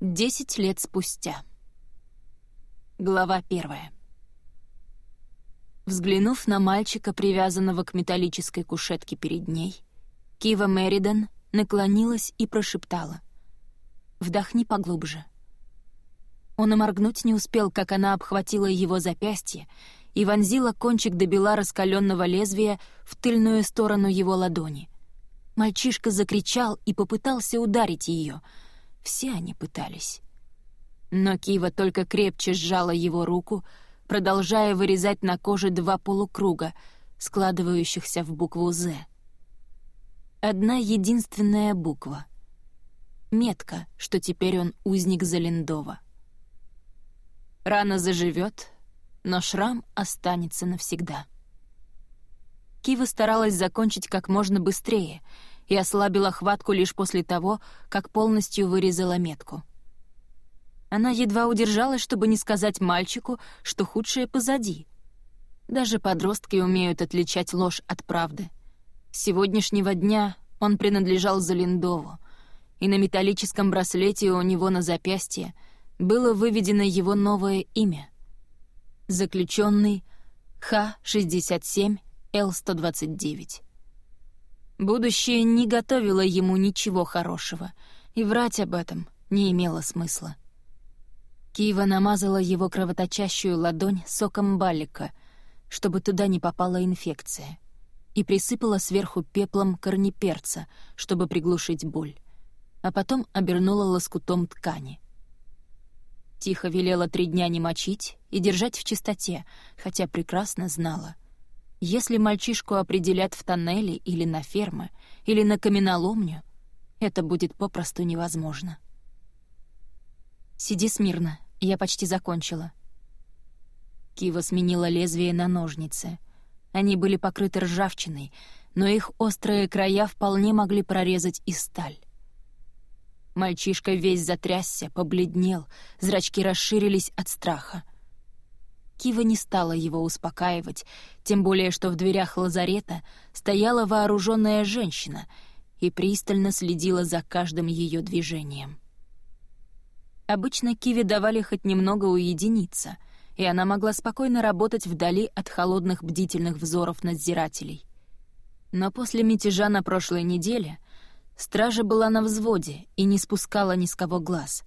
Десять лет спустя. Глава первая. Взглянув на мальчика, привязанного к металлической кушетке перед ней, Кива Меридан наклонилась и прошептала. «Вдохни поглубже». Он и моргнуть не успел, как она обхватила его запястье и вонзила кончик до бела раскаленного лезвия в тыльную сторону его ладони. Мальчишка закричал и попытался ударить ее — все они пытались. Но Кива только крепче сжала его руку, продолжая вырезать на коже два полукруга, складывающихся в букву «З». Одна единственная буква. Метка, что теперь он узник Залендова. Рана заживет, но шрам останется навсегда. Кива старалась закончить как можно быстрее — и ослабила хватку лишь после того, как полностью вырезала метку. Она едва удержалась, чтобы не сказать мальчику, что худшее позади. Даже подростки умеют отличать ложь от правды. С сегодняшнего дня он принадлежал Залиндову, и на металлическом браслете у него на запястье было выведено его новое имя. Заключенный Х-67Л-129. Будущее не готовило ему ничего хорошего, и врать об этом не имело смысла. Кива намазала его кровоточащую ладонь соком балика, чтобы туда не попала инфекция, и присыпала сверху пеплом корнеперца, чтобы приглушить боль, а потом обернула лоскутом ткани. Тихо велела три дня не мочить и держать в чистоте, хотя прекрасно знала. Если мальчишку определят в тоннеле или на фермы, или на каменоломню, это будет попросту невозможно. «Сиди смирно, я почти закончила». Кива сменила лезвие на ножницы. Они были покрыты ржавчиной, но их острые края вполне могли прорезать и сталь. Мальчишка весь затрясся, побледнел, зрачки расширились от страха. Кива не стала его успокаивать, тем более что в дверях лазарета стояла вооруженная женщина и пристально следила за каждым ее движением. Обычно Киве давали хоть немного уединиться, и она могла спокойно работать вдали от холодных бдительных взоров надзирателей. Но после мятежа на прошлой неделе стража была на взводе и не спускала ни с кого глаз,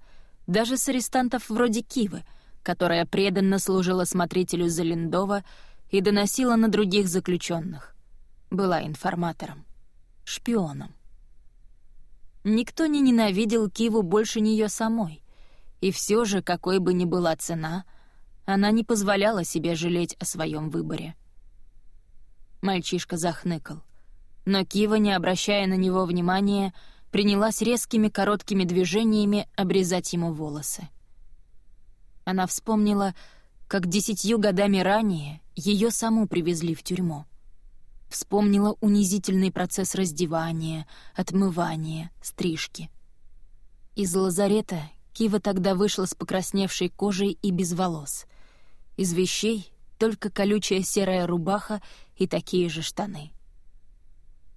даже с арестантов вроде Кивы — которая преданно служила смотрителю Залиндова и доносила на других заключенных. Была информатором, шпионом. Никто не ненавидел Киву больше нее самой, и все же, какой бы ни была цена, она не позволяла себе жалеть о своем выборе. Мальчишка захныкал, но Кива, не обращая на него внимания, принялась резкими короткими движениями обрезать ему волосы. Она вспомнила, как десятью годами ранее ее саму привезли в тюрьму. Вспомнила унизительный процесс раздевания, отмывания, стрижки. Из лазарета Кива тогда вышла с покрасневшей кожей и без волос. Из вещей только колючая серая рубаха и такие же штаны.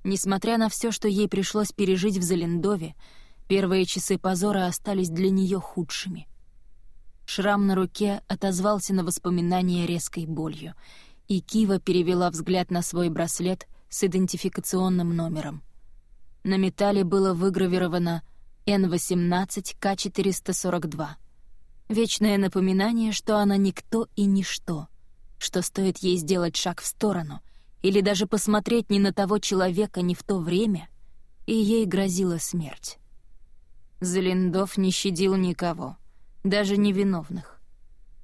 Несмотря на все, что ей пришлось пережить в Залендове, первые часы позора остались для нее худшими — Шрам на руке отозвался на воспоминания резкой болью, и Кива перевела взгляд на свой браслет с идентификационным номером. На металле было выгравировано N18К442. Вечное напоминание, что она никто и ничто, что стоит ей сделать шаг в сторону или даже посмотреть не на того человека, не в то время, и ей грозила смерть. Залиндов не щадил никого — даже невиновных.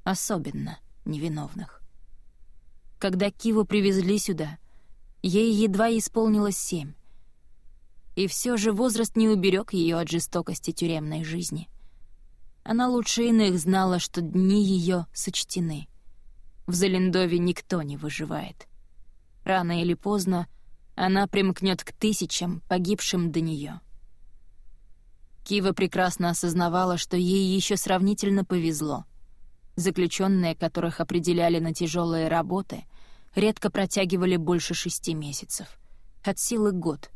Особенно невиновных. Когда Киву привезли сюда, ей едва исполнилось семь. И все же возраст не уберег ее от жестокости тюремной жизни. Она лучше иных знала, что дни ее сочтены. В Залендове никто не выживает. Рано или поздно она примкнет к тысячам, погибшим до нее. Кива прекрасно осознавала, что ей еще сравнительно повезло. Заключенные, которых определяли на тяжелые работы, редко протягивали больше шести месяцев. От силы год.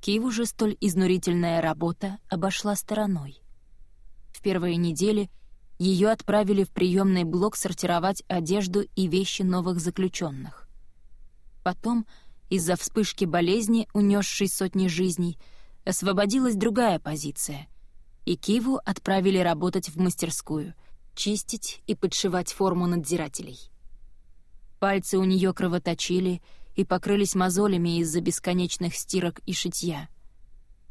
Киву же столь изнурительная работа обошла стороной. В первые недели ее отправили в приемный блок сортировать одежду и вещи новых заключенных. Потом, из-за вспышки болезни, унесшей сотни жизней, освободилась другая позиция, и Киву отправили работать в мастерскую, чистить и подшивать форму надзирателей. Пальцы у нее кровоточили и покрылись мозолями из-за бесконечных стирок и шитья.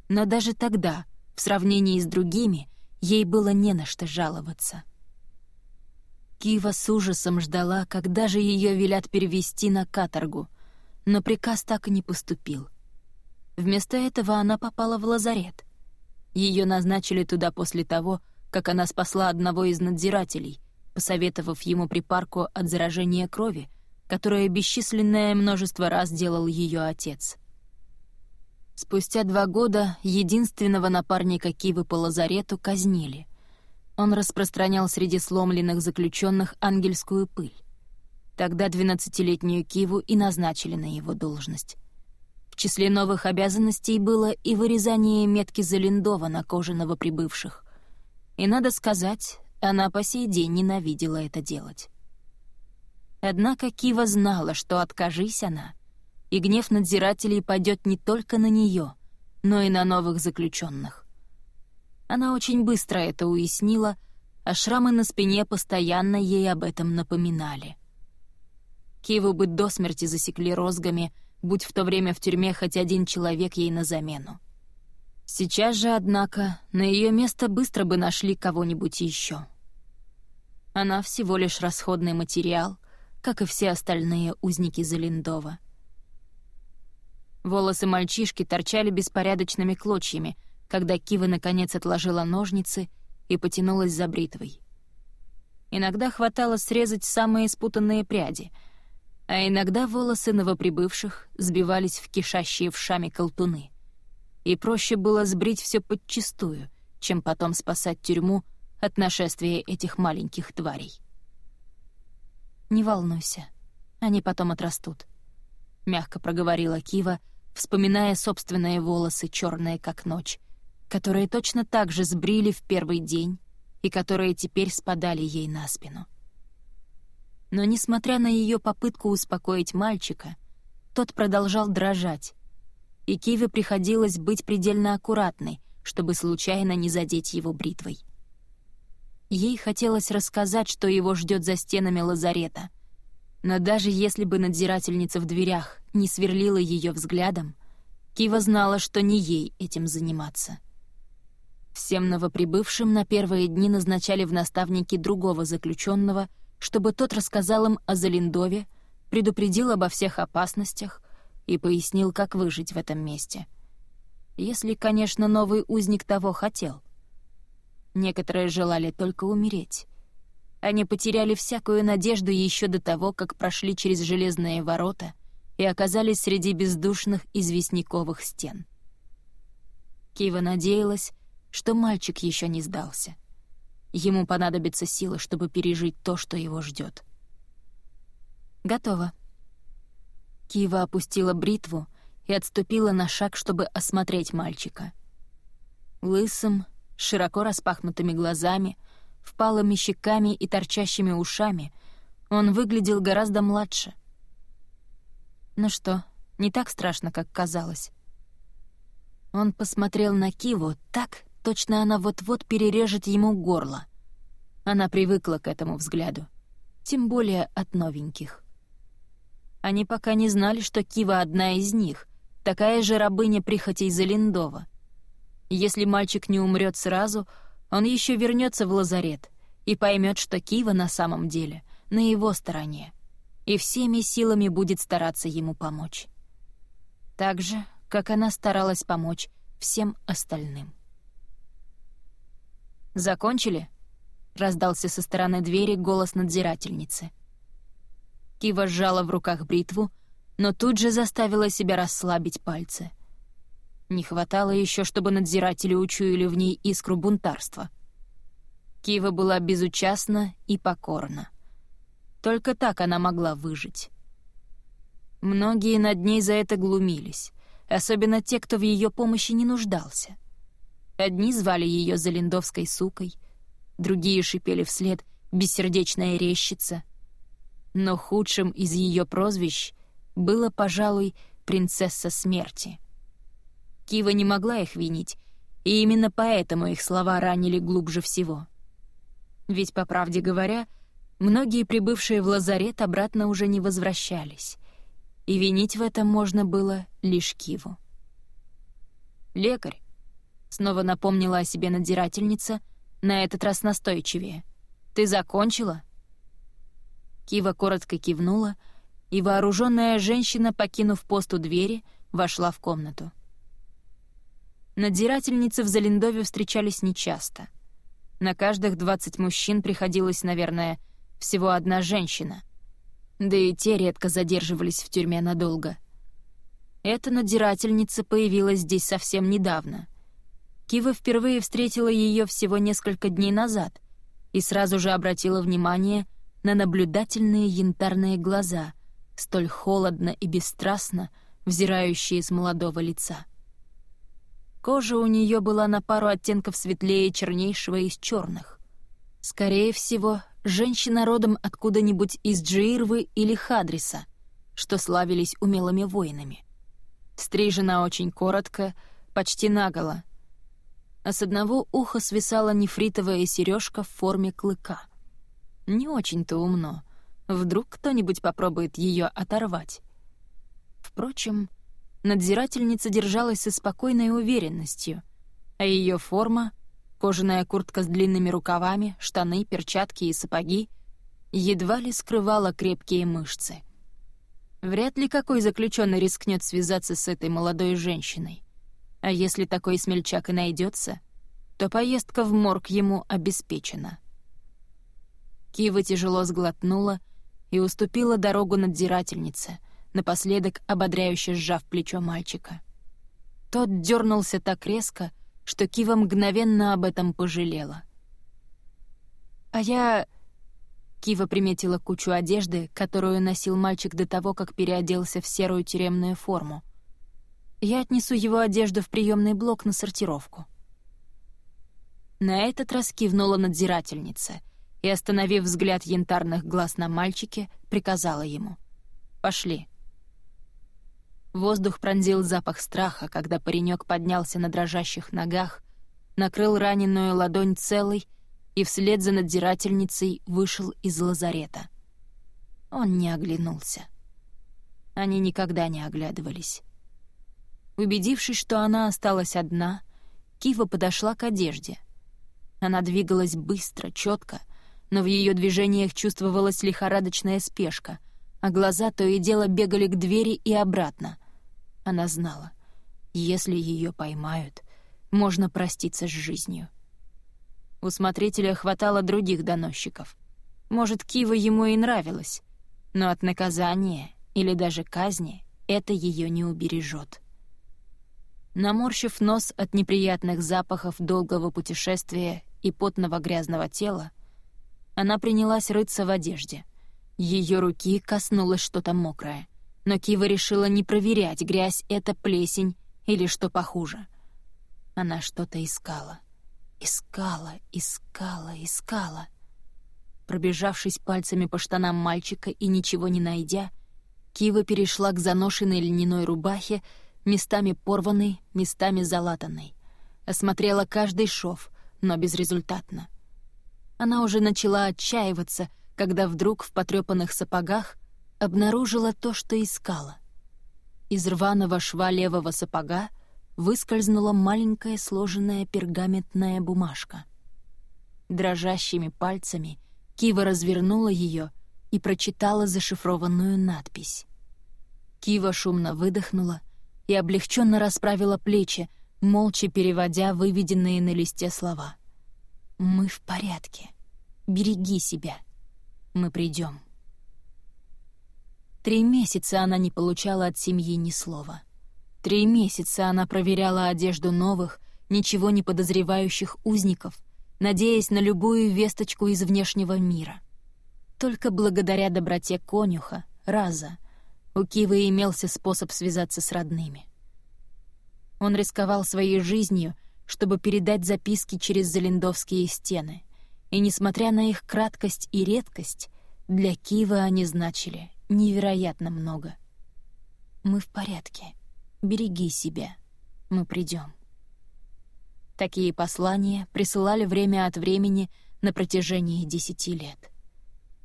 Но даже тогда, в сравнении с другими, ей было не на что жаловаться. Кива с ужасом ждала, когда же ее велят перевести на каторгу, но приказ так и не поступил. Вместо этого она попала в лазарет. Ее назначили туда после того, как она спасла одного из надзирателей, посоветовав ему припарку от заражения крови, которое бесчисленное множество раз делал ее отец. Спустя два года единственного напарника Кивы по лазарету казнили. Он распространял среди сломленных заключенных ангельскую пыль. Тогда двенадцатилетнюю Киву и назначили на его должность. В числе новых обязанностей было и вырезание метки Залиндова на коже новоприбывших. И, надо сказать, она по сей день ненавидела это делать. Однако Кива знала, что откажись она, и гнев надзирателей пойдет не только на нее, но и на новых заключенных. Она очень быстро это уяснила, а шрамы на спине постоянно ей об этом напоминали. Киву бы до смерти засекли розгами, будь в то время в тюрьме хоть один человек ей на замену. Сейчас же, однако, на ее место быстро бы нашли кого-нибудь еще. Она всего лишь расходный материал, как и все остальные узники Залиндова. Волосы мальчишки торчали беспорядочными клочьями, когда Кива наконец отложила ножницы и потянулась за бритвой. Иногда хватало срезать самые спутанные пряди, а иногда волосы новоприбывших сбивались в кишащие вшами колтуны. И проще было сбрить все подчистую, чем потом спасать тюрьму от нашествия этих маленьких тварей. «Не волнуйся, они потом отрастут», — мягко проговорила Кива, вспоминая собственные волосы, черные как ночь, которые точно так же сбрили в первый день и которые теперь спадали ей на спину. Но, несмотря на ее попытку успокоить мальчика, тот продолжал дрожать, и Киве приходилось быть предельно аккуратной, чтобы случайно не задеть его бритвой. Ей хотелось рассказать, что его ждет за стенами лазарета. Но даже если бы надзирательница в дверях не сверлила ее взглядом, Кива знала, что не ей этим заниматься. Всем новоприбывшим на первые дни назначали в наставники другого заключенного, чтобы тот рассказал им о Залиндове, предупредил обо всех опасностях и пояснил, как выжить в этом месте. Если, конечно, новый узник того хотел. Некоторые желали только умереть. Они потеряли всякую надежду еще до того, как прошли через железные ворота и оказались среди бездушных известняковых стен. Кива надеялась, что мальчик еще не сдался. Ему понадобится сила, чтобы пережить то, что его ждет. «Готово». Кива опустила бритву и отступила на шаг, чтобы осмотреть мальчика. Лысым, широко распахнутыми глазами, впалыми щеками и торчащими ушами, он выглядел гораздо младше. Ну что, не так страшно, как казалось. Он посмотрел на Киву так, точно она вот-вот перережет ему горло. Она привыкла к этому взгляду, тем более от новеньких. Они пока не знали, что Кива одна из них, такая же рабыня прихотей Залиндова — если мальчик не умрет сразу, он еще вернется в лазарет и поймет, что Кива на самом деле на его стороне, и всеми силами будет стараться ему помочь. Так же, как она старалась помочь всем остальным. «Закончили?» — раздался со стороны двери голос надзирательницы. Кива сжала в руках бритву, но тут же заставила себя расслабить пальцы — не хватало еще, чтобы надзиратели учуяли в ней искру бунтарства. Кива была безучастна и покорна. Только так она могла выжить. Многие над ней за это глумились, особенно те, кто в ее помощи не нуждался. Одни звали ее Залиндовской сукой, другие шипели вслед «бессердечная рещица». Но худшим из ее прозвищ было, пожалуй, «принцесса смерти». Кива не могла их винить, и именно поэтому их слова ранили глубже всего. Ведь, по правде говоря, многие прибывшие в лазарет обратно уже не возвращались, и винить в этом можно было лишь Киву. «Лекарь», — снова напомнила о себе надзирательница, на этот раз настойчивее. «Ты закончила?» Кива коротко кивнула, и вооруженная женщина, покинув пост у двери, вошла в комнату. Надзирательницы в Залиндове встречались нечасто. На каждых 20 мужчин приходилось, наверное, всего одна женщина. Да и те редко задерживались в тюрьме надолго. Эта надзирательница появилась здесь совсем недавно. Кива впервые встретила ее всего несколько дней назад и сразу же обратила внимание на наблюдательные янтарные глаза, столь холодно и бесстрастно взирающие с молодого лица. Кожа у нее была на пару оттенков светлее чернейшего из черных. Скорее всего, женщина родом откуда-нибудь из Джирвы или Хадриса, что славились умелыми воинами. Стрижена очень коротко, почти наголо, а с одного уха свисала нефритовая сережка в форме клыка. Не очень-то умно. Вдруг кто-нибудь попробует ее оторвать. Впрочем, надзирательница держалась со спокойной уверенностью, а ее форма — кожаная куртка с длинными рукавами, штаны, перчатки и сапоги — едва ли скрывала крепкие мышцы. Вряд ли какой заключенный рискнет связаться с этой молодой женщиной. А если такой смельчак и найдется, то поездка в морг ему обеспечена. Кива тяжело сглотнула и уступила дорогу надзирательнице — напоследок ободряюще сжав плечо мальчика. Тот дернулся так резко, что Кива мгновенно об этом пожалела. «А я...» Кива приметила кучу одежды, которую носил мальчик до того, как переоделся в серую тюремную форму. «Я отнесу его одежду в приемный блок на сортировку». На этот раз кивнула надзирательница и, остановив взгляд янтарных глаз на мальчике, приказала ему. «Пошли». Воздух пронзил запах страха, когда паренек поднялся на дрожащих ногах, накрыл раненую ладонь целой и вслед за надзирательницей вышел из лазарета. Он не оглянулся. Они никогда не оглядывались. Убедившись, что она осталась одна, Кива подошла к одежде. Она двигалась быстро, четко, но в ее движениях чувствовалась лихорадочная спешка, а глаза то и дело бегали к двери и обратно — она знала, если ее поймают, можно проститься с жизнью. У смотрителя хватало других доносчиков. Может, Кива ему и нравилась, но от наказания или даже казни это ее не убережет. Наморщив нос от неприятных запахов долгого путешествия и потного грязного тела, она принялась рыться в одежде. Ее руки коснулось что-то мокрое но Кива решила не проверять, грязь — это плесень или что похуже. Она что-то искала. Искала, искала, искала. Пробежавшись пальцами по штанам мальчика и ничего не найдя, Кива перешла к заношенной льняной рубахе, местами порванной, местами залатанной. Осмотрела каждый шов, но безрезультатно. Она уже начала отчаиваться, когда вдруг в потрепанных сапогах обнаружила то, что искала. Из рваного шва левого сапога выскользнула маленькая сложенная пергаментная бумажка. Дрожащими пальцами Кива развернула ее и прочитала зашифрованную надпись. Кива шумно выдохнула и облегченно расправила плечи, молча переводя выведенные на листе слова. «Мы в порядке. Береги себя. Мы придем». Три месяца она не получала от семьи ни слова. Три месяца она проверяла одежду новых, ничего не подозревающих узников, надеясь на любую весточку из внешнего мира. Только благодаря доброте конюха, Раза, у Кивы имелся способ связаться с родными. Он рисковал своей жизнью, чтобы передать записки через залиндовские стены, И несмотря на их краткость и редкость, для Кива они значили невероятно много. «Мы в порядке. Береги себя. Мы придем. Такие послания присылали время от времени на протяжении десяти лет.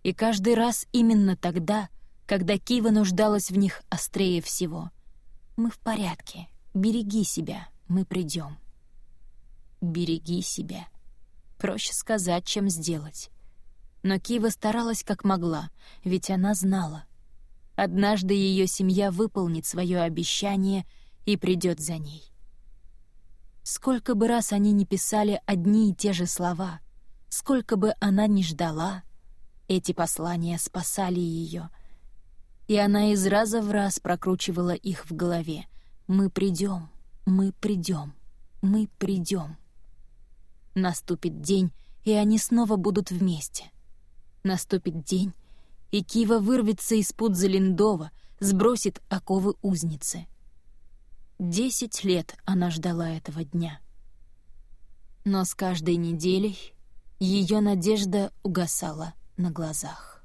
И каждый раз именно тогда, когда Кива нуждалась в них острее всего. «Мы в порядке. Береги себя. Мы придем. «Береги себя». Проще сказать, чем сделать. Но Кива старалась как могла, ведь она знала. Однажды ее семья выполнит свое обещание и придет за ней. Сколько бы раз они не писали одни и те же слова, сколько бы она ни ждала, эти послания спасали ее. И она из раза в раз прокручивала их в голове. «Мы придем, мы придем, мы придем». Наступит день, и они снова будут вместе. Наступит день, и Кива вырвется из пут Залиндова, сбросит оковы узницы — Десять лет она ждала этого дня. Но с каждой неделей ее надежда угасала на глазах.